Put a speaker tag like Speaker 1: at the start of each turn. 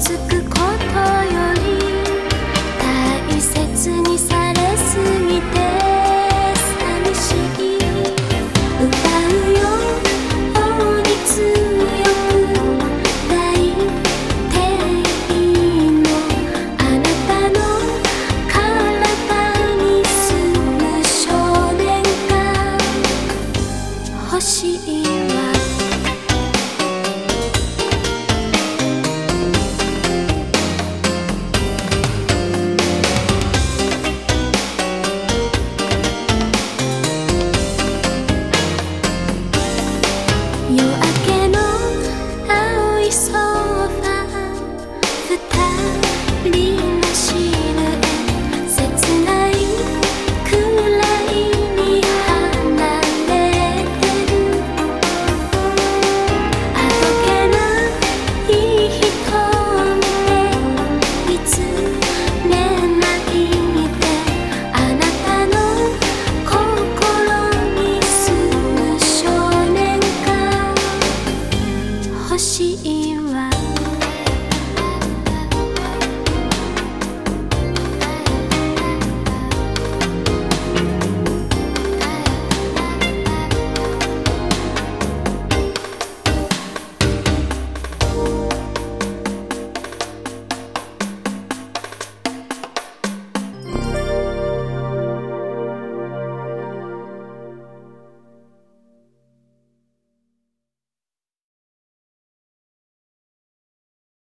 Speaker 1: つく